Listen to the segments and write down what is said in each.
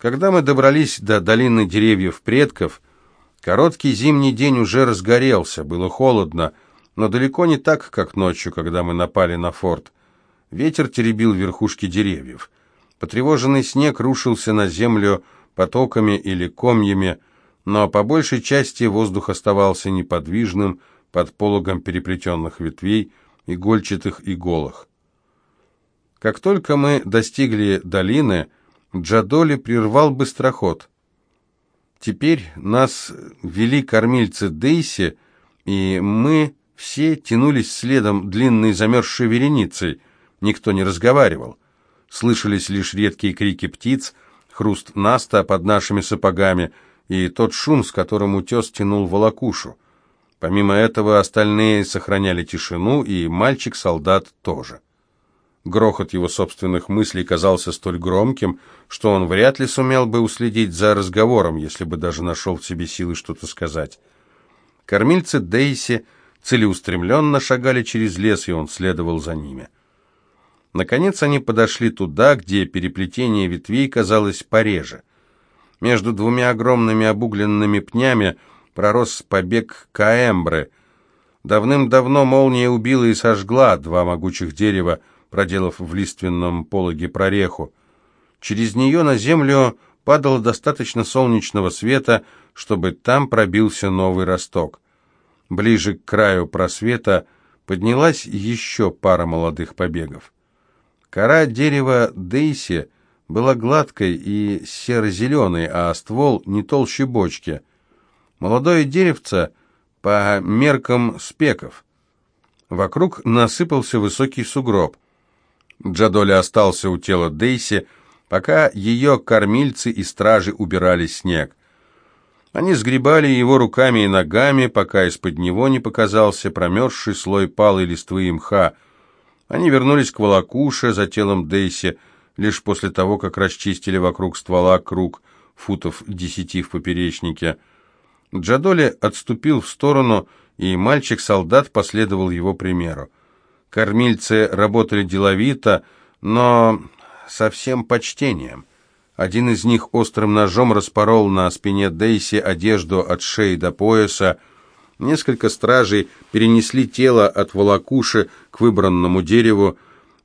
Когда мы добрались до долины деревьев предков, короткий зимний день уже разгорелся, было холодно, но далеко не так, как ночью, когда мы напали на форт. Ветер теребил верхушки деревьев. Потревоженный снег рушился на землю потоками или комьями, но по большей части воздух оставался неподвижным под пологом переплетенных ветвей, игольчатых иголах. Как только мы достигли долины, Джадоли прервал быстроход. Теперь нас вели кормильцы Дейси, и мы все тянулись следом длинной замерзшей вереницей. Никто не разговаривал. Слышались лишь редкие крики птиц, хруст наста под нашими сапогами и тот шум, с которым утес тянул волокушу. Помимо этого остальные сохраняли тишину, и мальчик-солдат тоже. Грохот его собственных мыслей казался столь громким, что он вряд ли сумел бы уследить за разговором, если бы даже нашел в себе силы что-то сказать. Кормильцы Дейси целеустремленно шагали через лес, и он следовал за ними. Наконец они подошли туда, где переплетение ветвей казалось пореже. Между двумя огромными обугленными пнями пророс побег каэмбры. Давным-давно молния убила и сожгла два могучих дерева, проделав в лиственном пологе прореху. Через нее на землю падало достаточно солнечного света, чтобы там пробился новый росток. Ближе к краю просвета поднялась еще пара молодых побегов. Кора дерева Дейси была гладкой и серо-зеленой, а ствол не толще бочки. Молодое деревце по меркам спеков. Вокруг насыпался высокий сугроб. Джадоли остался у тела Дейси, пока ее кормильцы и стражи убирали снег. Они сгребали его руками и ногами, пока из-под него не показался промерзший слой палой листвы и мха. Они вернулись к волокуше за телом Дейси лишь после того, как расчистили вокруг ствола круг футов десяти в поперечнике. Джадоли отступил в сторону, и мальчик-солдат последовал его примеру. Кормильцы работали деловито, но со всем почтением. Один из них острым ножом распорол на спине Дейси одежду от шеи до пояса. Несколько стражей перенесли тело от волокуши к выбранному дереву,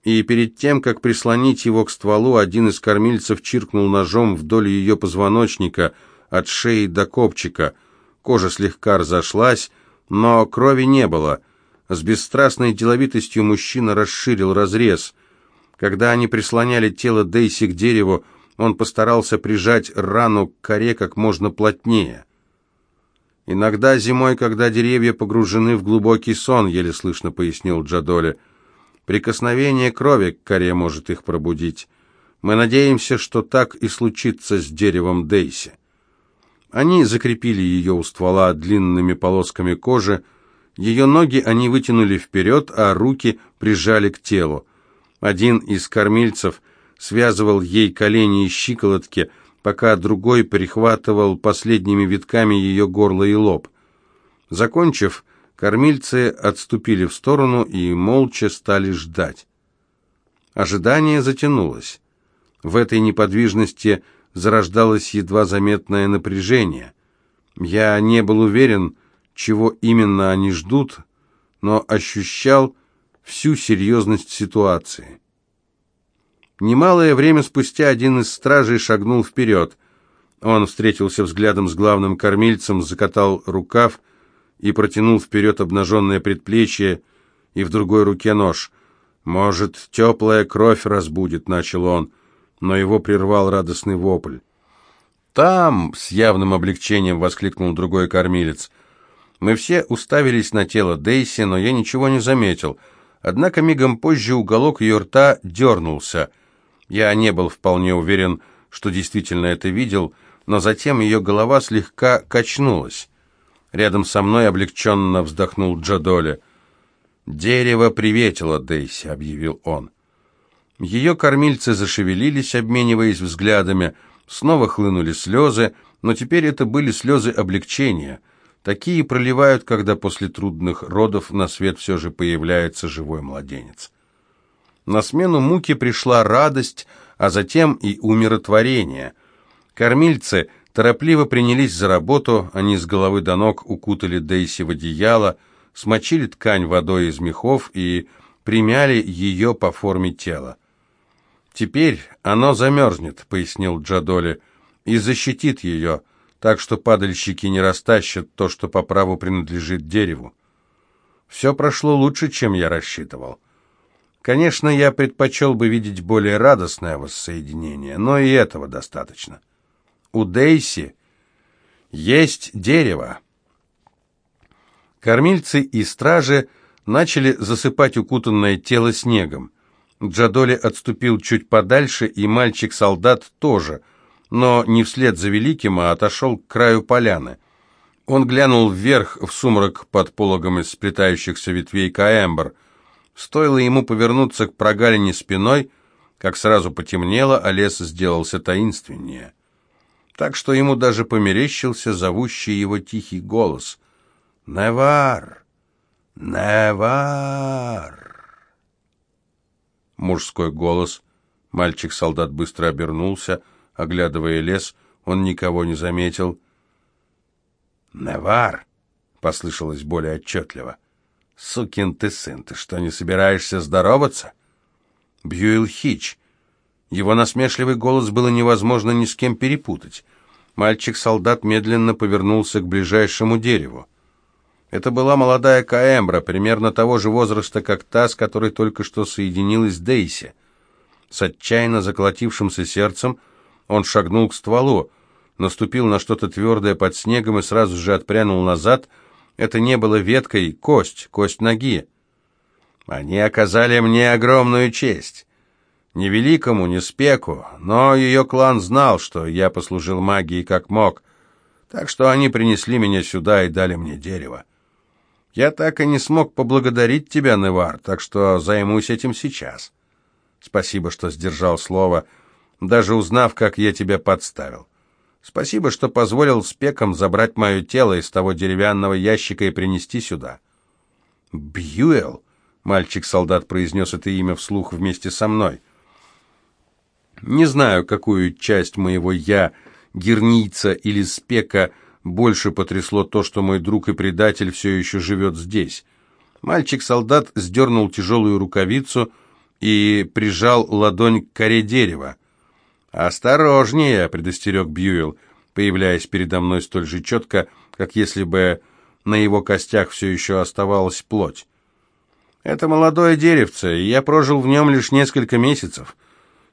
и перед тем, как прислонить его к стволу, один из кормильцев чиркнул ножом вдоль ее позвоночника, от шеи до копчика. Кожа слегка разошлась, но крови не было — с бесстрастной деловитостью мужчина расширил разрез. Когда они прислоняли тело Дейси к дереву, он постарался прижать рану к коре как можно плотнее. «Иногда зимой, когда деревья погружены в глубокий сон», — еле слышно пояснил Джадоли, — «прикосновение крови к коре может их пробудить. Мы надеемся, что так и случится с деревом Дейси». Они закрепили ее у ствола длинными полосками кожи, ее ноги они вытянули вперед, а руки прижали к телу. Один из кормильцев связывал ей колени и щиколотки, пока другой перехватывал последними витками ее горло и лоб. Закончив, кормильцы отступили в сторону и молча стали ждать. Ожидание затянулось. В этой неподвижности зарождалось едва заметное напряжение. Я не был уверен, чего именно они ждут, но ощущал всю серьезность ситуации. Немалое время спустя один из стражей шагнул вперед. Он встретился взглядом с главным кормильцем, закатал рукав и протянул вперед обнаженное предплечье и в другой руке нож. «Может, теплая кровь разбудит», — начал он, но его прервал радостный вопль. «Там!» — с явным облегчением воскликнул другой кормилец — мы все уставились на тело Дейси, но я ничего не заметил. Однако мигом позже уголок ее рта дернулся. Я не был вполне уверен, что действительно это видел, но затем ее голова слегка качнулась. Рядом со мной облегченно вздохнул Джадоли. «Дерево приветило Дейси», — объявил он. Ее кормильцы зашевелились, обмениваясь взглядами. Снова хлынули слезы, но теперь это были слезы облегчения — Такие проливают, когда после трудных родов на свет все же появляется живой младенец. На смену муки пришла радость, а затем и умиротворение. Кормильцы торопливо принялись за работу, они с головы до ног укутали Дейси в одеяло, смочили ткань водой из мехов и примяли ее по форме тела. «Теперь оно замерзнет», — пояснил Джадоли, — «и защитит ее, так что падальщики не растащат то, что по праву принадлежит дереву». Все прошло лучше, чем я рассчитывал. Конечно, я предпочел бы видеть более радостное воссоединение, но и этого достаточно. У Дейси есть дерево. Кормильцы и стражи начали засыпать укутанное тело снегом. Джадоли отступил чуть подальше, и мальчик-солдат тоже, но не вслед за великим, а отошел к краю поляны. Он глянул вверх в сумрак под пологом из сплетающихся ветвей каэмбр. Стоило ему повернуться к прогалине спиной, как сразу потемнело, а лес сделался таинственнее. Так что ему даже померещился зовущий его тихий голос. «Невар! Невар!» Мужской голос. Мальчик-солдат быстро обернулся, оглядывая лес. Он никого не заметил. «Невар!» — послышалось более отчетливо. «Сукин ты сын, ты что, не собираешься здороваться?» «Бьюил Хич». Его насмешливый голос было невозможно ни с кем перепутать. Мальчик-солдат медленно повернулся к ближайшему дереву. Это была молодая Каэмбра, примерно того же возраста, как та, с которой только что соединилась Дейси. С отчаянно заколотившимся сердцем он шагнул к стволу, наступил на что-то твердое под снегом и сразу же отпрянул назад. Это не было веткой, кость, кость ноги. Они оказали мне огромную честь. Не великому, не спеку, но ее клан знал, что я послужил магии как мог, так что они принесли меня сюда и дали мне дерево. Я так и не смог поблагодарить тебя, Невар, так что займусь этим сейчас. Спасибо, что сдержал слово, даже узнав, как я тебя подставил. Спасибо, что позволил спекам забрать мое тело из того деревянного ящика и принести сюда. Бьюэл, мальчик-солдат произнес это имя вслух вместе со мной. Не знаю, какую часть моего «я», герница или спека, больше потрясло то, что мой друг и предатель все еще живет здесь. Мальчик-солдат сдернул тяжелую рукавицу и прижал ладонь к коре дерева. «Осторожнее!» — предостерег Бьюэлл, появляясь передо мной столь же четко, как если бы на его костях все еще оставалась плоть. «Это молодое деревце, и я прожил в нем лишь несколько месяцев.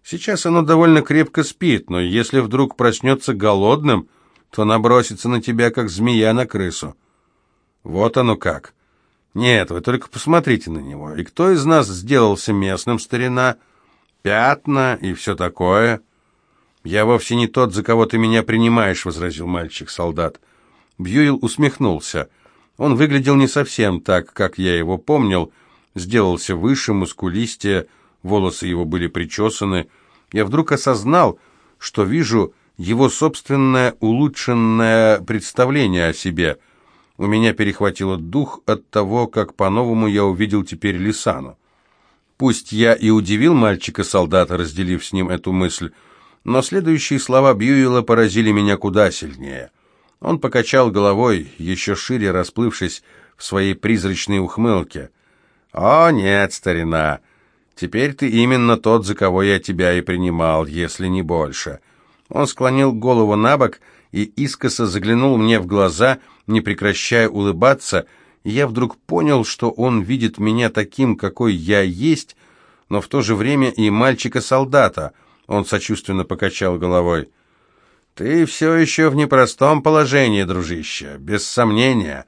Сейчас оно довольно крепко спит, но если вдруг проснется голодным, то набросится на тебя, как змея на крысу. Вот оно как. Нет, вы только посмотрите на него. И кто из нас сделался местным, старина? Пятна и все такое?» «Я вовсе не тот, за кого ты меня принимаешь», — возразил мальчик-солдат. Бьюил усмехнулся. Он выглядел не совсем так, как я его помнил, сделался выше, мускулистее, волосы его были причесаны. Я вдруг осознал, что вижу его собственное улучшенное представление о себе. У меня перехватило дух от того, как по-новому я увидел теперь Лисану. Пусть я и удивил мальчика-солдата, разделив с ним эту мысль, но следующие слова Бьюила поразили меня куда сильнее. Он покачал головой, еще шире расплывшись в своей призрачной ухмылке. «О, нет, старина, теперь ты именно тот, за кого я тебя и принимал, если не больше». Он склонил голову на бок и искоса заглянул мне в глаза, не прекращая улыбаться, и я вдруг понял, что он видит меня таким, какой я есть, но в то же время и мальчика-солдата — он сочувственно покачал головой. «Ты все еще в непростом положении, дружище, без сомнения.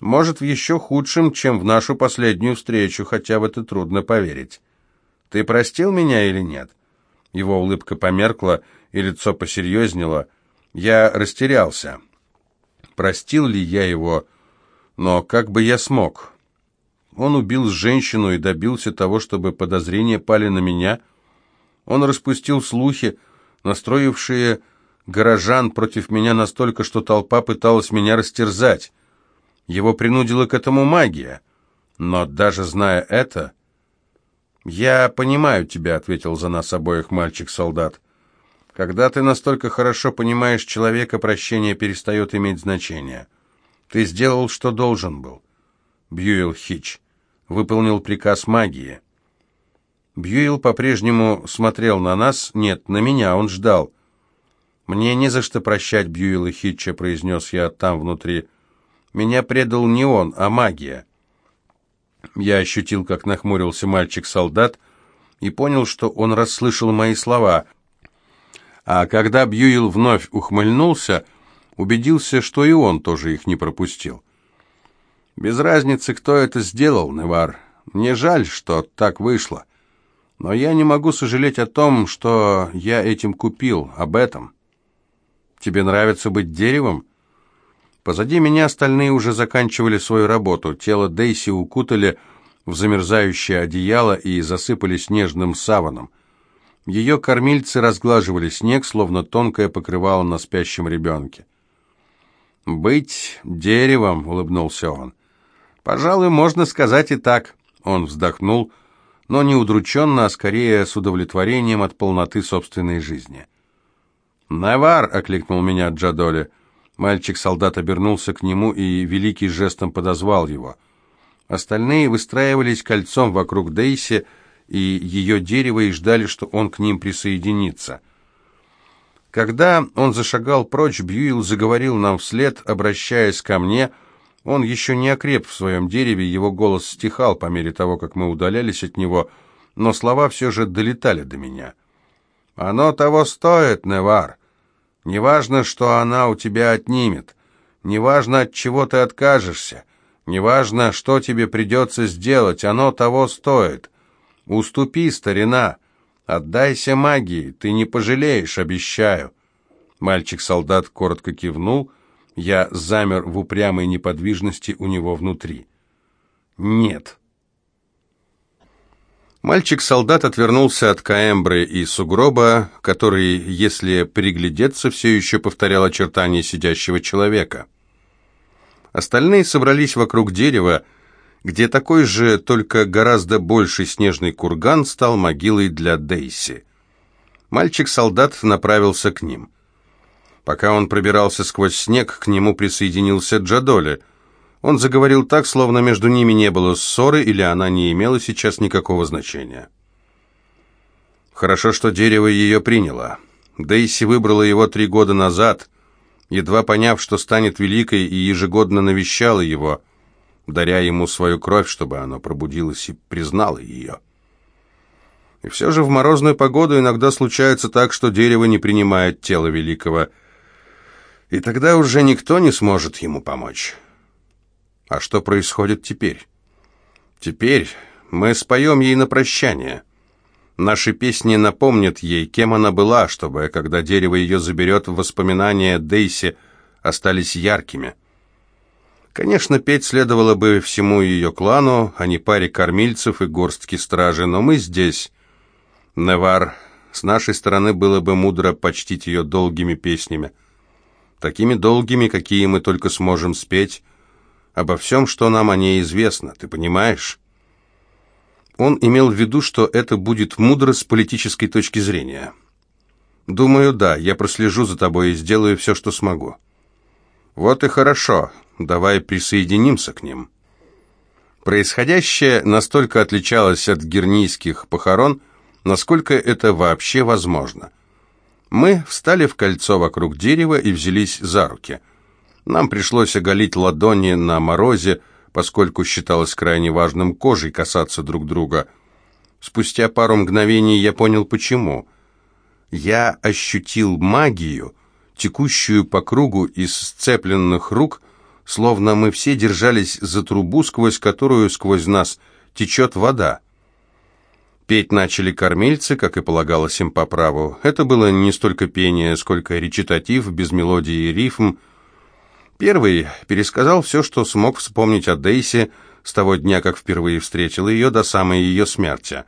Может, в еще худшем, чем в нашу последнюю встречу, хотя в это трудно поверить. Ты простил меня или нет?» Его улыбка померкла, и лицо посерьезнело. Я растерялся. Простил ли я его? Но как бы я смог? Он убил женщину и добился того, чтобы подозрения пали на меня — он распустил слухи, настроившие горожан против меня настолько, что толпа пыталась меня растерзать. Его принудила к этому магия. Но даже зная это... «Я понимаю тебя», — ответил за нас обоих мальчик-солдат. Когда ты настолько хорошо понимаешь человека, прощение перестает иметь значение. Ты сделал, что должен был. Бьюэлл Хич выполнил приказ магии. Бьюэлл по-прежнему смотрел на нас, нет, на меня, он ждал. «Мне не за что прощать Бьюэлла Хитча», — произнес я там внутри. «Меня предал не он, а магия». Я ощутил, как нахмурился мальчик-солдат, и понял, что он расслышал мои слова — а когда Бьюил вновь ухмыльнулся, убедился, что и он тоже их не пропустил. «Без разницы, кто это сделал, Невар. Мне жаль, что так вышло. Но я не могу сожалеть о том, что я этим купил, об этом. Тебе нравится быть деревом?» Позади меня остальные уже заканчивали свою работу. Тело Дейси укутали в замерзающее одеяло и засыпали снежным саваном. Ее кормильцы разглаживали снег, словно тонкое покрывало на спящем ребенке. «Быть деревом», — улыбнулся он. «Пожалуй, можно сказать и так», — он вздохнул, но не удрученно, а скорее с удовлетворением от полноты собственной жизни. «Навар!» — окликнул меня Джадоли. Мальчик-солдат обернулся к нему и великий жестом подозвал его. Остальные выстраивались кольцом вокруг Дейси, — и ее дерево и ждали, что он к ним присоединится. Когда он зашагал прочь, Бьюил заговорил нам вслед, обращаясь ко мне. Он еще не окреп в своем дереве, его голос стихал по мере того, как мы удалялись от него, но слова все же долетали до меня. «Оно того стоит, Невар. Неважно, что она у тебя отнимет. Неважно, от чего ты откажешься. Неважно, что тебе придется сделать, оно того стоит. «Уступи, старина! Отдайся магии, ты не пожалеешь, обещаю!» Мальчик-солдат коротко кивнул, я замер в упрямой неподвижности у него внутри. «Нет!» Мальчик-солдат отвернулся от Каэмбры и сугроба, который, если приглядеться, все еще повторял очертания сидящего человека. Остальные собрались вокруг дерева, где такой же, только гораздо больший снежный курган стал могилой для Дейси. Мальчик-солдат направился к ним. Пока он пробирался сквозь снег, к нему присоединился Джадоли. Он заговорил так, словно между ними не было ссоры, или она не имела сейчас никакого значения. Хорошо, что дерево ее приняло. Дейси выбрала его три года назад, едва поняв, что станет великой, и ежегодно навещала его – даря ему свою кровь, чтобы оно пробудилось и признало ее. И все же в морозную погоду иногда случается так, что дерево не принимает тело великого, и тогда уже никто не сможет ему помочь. А что происходит теперь? Теперь мы споем ей на прощание. Наши песни напомнят ей, кем она была, чтобы, когда дерево ее заберет, воспоминания Дейси остались яркими. Конечно, петь следовало бы всему ее клану, а не паре кормильцев и горстки стражи, но мы здесь. Невар, с нашей стороны было бы мудро почтить ее долгими песнями. Такими долгими, какие мы только сможем спеть, обо всем, что нам о ней известно, ты понимаешь? Он имел в виду, что это будет мудро с политической точки зрения. Думаю, да, я прослежу за тобой и сделаю все, что смогу. Вот и хорошо давай присоединимся к ним. Происходящее настолько отличалось от гернийских похорон, насколько это вообще возможно. Мы встали в кольцо вокруг дерева и взялись за руки. Нам пришлось оголить ладони на морозе, поскольку считалось крайне важным кожей касаться друг друга. Спустя пару мгновений я понял, почему. Я ощутил магию, текущую по кругу из сцепленных рук, словно мы все держались за трубу, сквозь которую, сквозь нас, течет вода. Петь начали кормильцы, как и полагалось им по праву. Это было не столько пение, сколько речитатив, без мелодии и рифм. Первый пересказал все, что смог вспомнить о Дейсе с того дня, как впервые встретил ее, до самой ее смерти.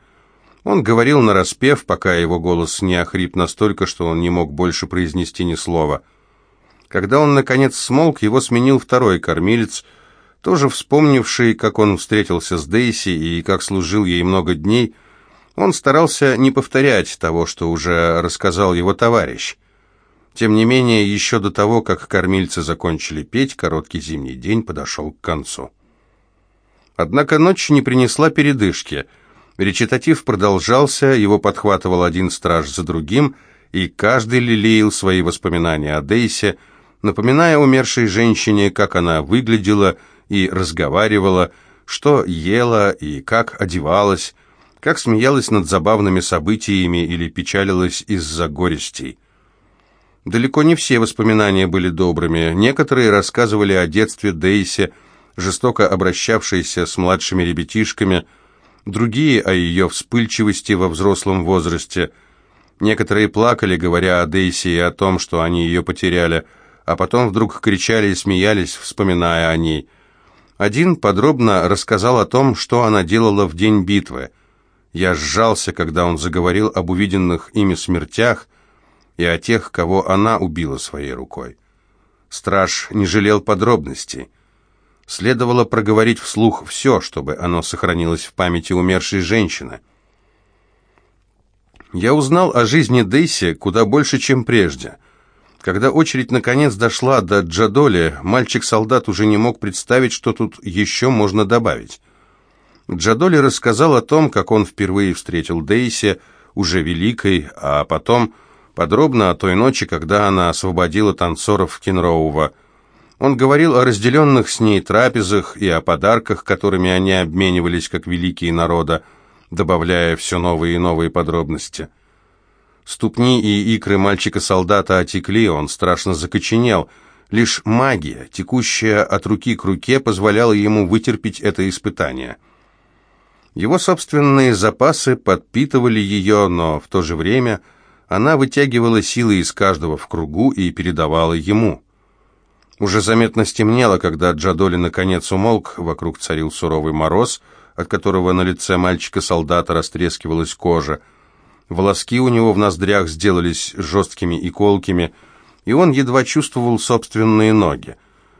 Он говорил нараспев, пока его голос не охрип настолько, что он не мог больше произнести ни слова — когда он, наконец, смолк, его сменил второй кормилец, тоже вспомнивший, как он встретился с Дейси и как служил ей много дней, Он старался не повторять того, что уже рассказал его товарищ. Тем не менее, еще до того, как кормильцы закончили петь, короткий зимний день подошел к концу. Однако ночь не принесла передышки. Речитатив продолжался, его подхватывал один страж за другим, и каждый лелеял свои воспоминания о Дейсе, напоминая умершей женщине, как она выглядела и разговаривала, что ела и как одевалась, как смеялась над забавными событиями или печалилась из-за горестей. Далеко не все воспоминания были добрыми. Некоторые рассказывали о детстве Дейси, жестоко обращавшейся с младшими ребятишками, другие о ее вспыльчивости во взрослом возрасте. Некоторые плакали, говоря о Дейси и о том, что они ее потеряли, а потом вдруг кричали и смеялись, вспоминая о ней. Один подробно рассказал о том, что она делала в день битвы. Я сжался, когда он заговорил об увиденных ими смертях, и о тех, кого она убила своей рукой. Страж не жалел подробностей. Следовало проговорить вслух все, чтобы оно сохранилось в памяти умершей женщины. Я узнал о жизни Дейси куда больше, чем прежде. Когда очередь наконец дошла до Джадоли, мальчик-солдат уже не мог представить, что тут еще можно добавить. Джадоли рассказал о том, как он впервые встретил Дейси, уже великой, а потом подробно о той ночи, когда она освободила танцоров Кенроува. Он говорил о разделенных с ней трапезах и о подарках, которыми они обменивались как великие народа, добавляя все новые и новые подробности. Ступни и икры мальчика-солдата отекли, он страшно закоченел. Лишь магия, текущая от руки к руке, позволяла ему вытерпеть это испытание. Его собственные запасы подпитывали ее, но в то же время – она вытягивала силы из каждого в кругу и передавала ему. Уже заметно стемнело, когда Джадоли наконец умолк, вокруг царил суровый мороз, от которого на лице мальчика-солдата растрескивалась кожа. Волоски у него в ноздрях сделались жесткими и колкими, и он едва чувствовал собственные ноги.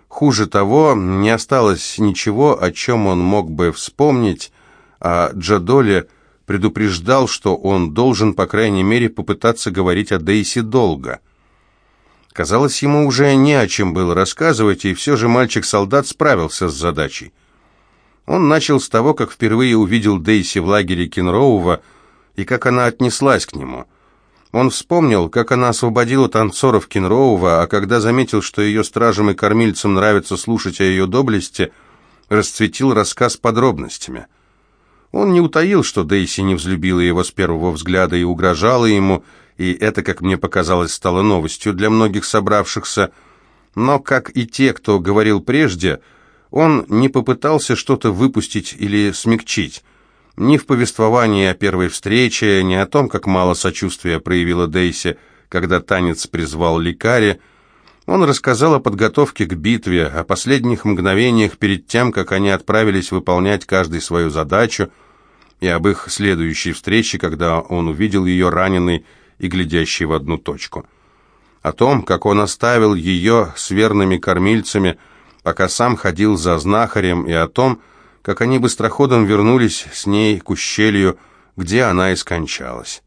Хуже того, не осталось ничего, о чем он мог бы вспомнить, а Джадоли предупреждал, что он должен, по крайней мере, попытаться говорить о Дейси долго. Казалось, ему уже не о чем было рассказывать, и все же мальчик-солдат справился с задачей. Он начал с того, как впервые увидел Дейси в лагере Кенроува и как она отнеслась к нему. Он вспомнил, как она освободила танцоров Кенроува, а когда заметил, что ее стражам и кормильцам нравится слушать о ее доблести, расцветил рассказ подробностями – он не утаил, что Дейси не взлюбила его с первого взгляда и угрожала ему, и это, как мне показалось, стало новостью для многих собравшихся. Но, как и те, кто говорил прежде, он не попытался что-то выпустить или смягчить. Ни в повествовании о первой встрече, ни о том, как мало сочувствия проявила Дейси, когда танец призвал лекаря, он рассказал о подготовке к битве, о последних мгновениях перед тем, как они отправились выполнять каждый свою задачу, и об их следующей встрече, когда он увидел ее раненой и глядящей в одну точку. О том, как он оставил ее с верными кормильцами, пока сам ходил за знахарем, и о том, как они быстроходом вернулись с ней к ущелью, где она и скончалась.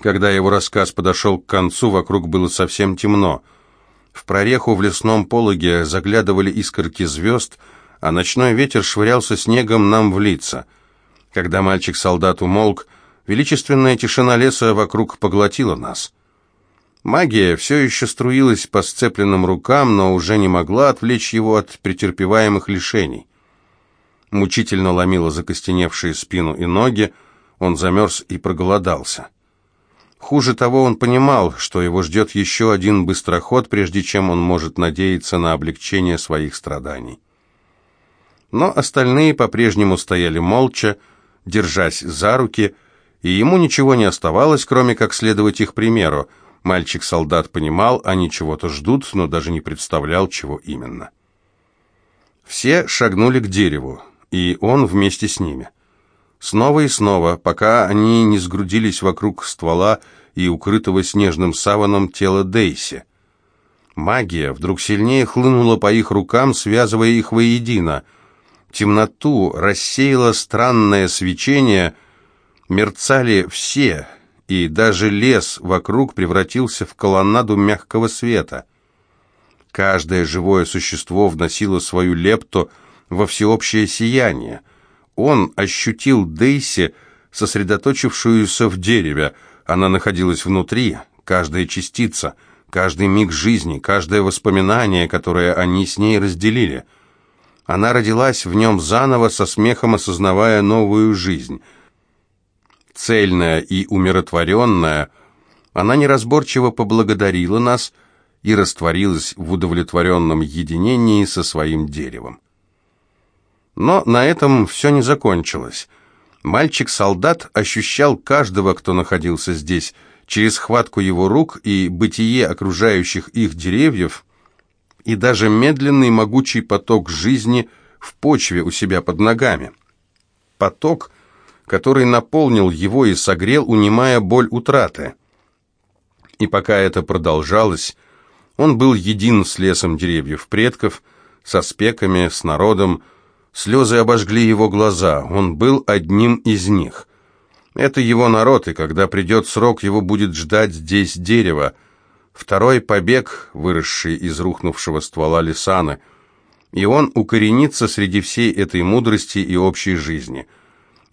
Когда его рассказ подошел к концу, вокруг было совсем темно. В прореху в лесном пологе заглядывали искорки звезд, а ночной ветер швырялся снегом нам в лица. Когда мальчик-солдат умолк, величественная тишина леса вокруг поглотила нас. Магия все еще струилась по сцепленным рукам, но уже не могла отвлечь его от претерпеваемых лишений. Мучительно ломило закостеневшие спину и ноги, он замерз и проголодался. Хуже того, он понимал, что его ждет еще один быстроход, прежде чем он может надеяться на облегчение своих страданий. Но остальные по-прежнему стояли молча, держась за руки, и ему ничего не оставалось, кроме как следовать их примеру. Мальчик-солдат понимал, они чего-то ждут, но даже не представлял, чего именно. Все шагнули к дереву, и он вместе с ними. Снова и снова, пока они не сгрудились вокруг ствола и укрытого снежным саваном тела Дейси. Магия вдруг сильнее хлынула по их рукам, связывая их воедино. Темноту рассеяло странное свечение, Мерцали все, и даже лес вокруг превратился в колоннаду мягкого света. Каждое живое существо вносило свою лепту во всеобщее сияние. Он ощутил Дейси, сосредоточившуюся в дереве. Она находилась внутри, каждая частица, каждый миг жизни, каждое воспоминание, которое они с ней разделили. Она родилась в нем заново, со смехом осознавая новую жизнь. Цельная и умиротворенная, она неразборчиво поблагодарила нас и растворилась в удовлетворенном единении со своим деревом. Но на этом все не закончилось. Мальчик-солдат ощущал каждого, кто находился здесь, через хватку его рук и бытие окружающих их деревьев, и даже медленный могучий поток жизни в почве у себя под ногами. Поток, который наполнил его и согрел, унимая боль утраты. И пока это продолжалось, он был един с лесом деревьев предков, со спеками, с народом, Слезы обожгли его глаза, он был одним из них. Это его народ, и когда придет срок, его будет ждать здесь дерево. Второй побег, выросший из рухнувшего ствола лисаны, и он укоренится среди всей этой мудрости и общей жизни.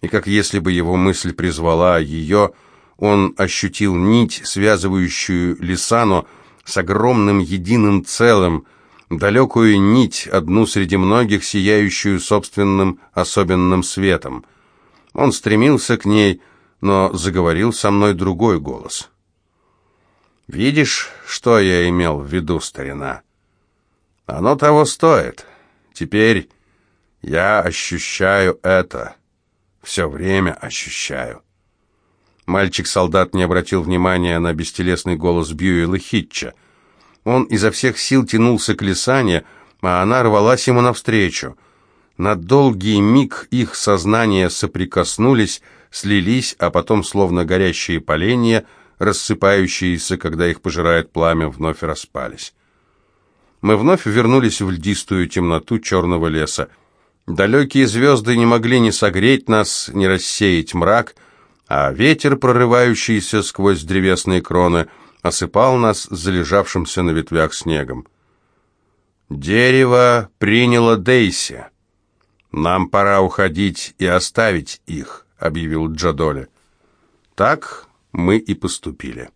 И как если бы его мысль призвала ее, он ощутил нить, связывающую лисану с огромным единым целым, далекую нить, одну среди многих, сияющую собственным особенным светом. Он стремился к ней, но заговорил со мной другой голос. «Видишь, что я имел в виду, старина? Оно того стоит. Теперь я ощущаю это. Все время ощущаю». Мальчик-солдат не обратил внимания на бестелесный голос Бьюэла Хитча — он изо всех сил тянулся к Лисане, а она рвалась ему навстречу. На долгий миг их сознания соприкоснулись, слились, а потом, словно горящие поленья, рассыпающиеся, когда их пожирает пламя, вновь распались. Мы вновь вернулись в льдистую темноту черного леса. Далекие звезды не могли ни согреть нас, ни рассеять мрак, а ветер, прорывающийся сквозь древесные кроны, — осыпал нас залежавшимся на ветвях снегом. «Дерево приняло Дейси. Нам пора уходить и оставить их», — объявил Джадоли. Так мы и поступили.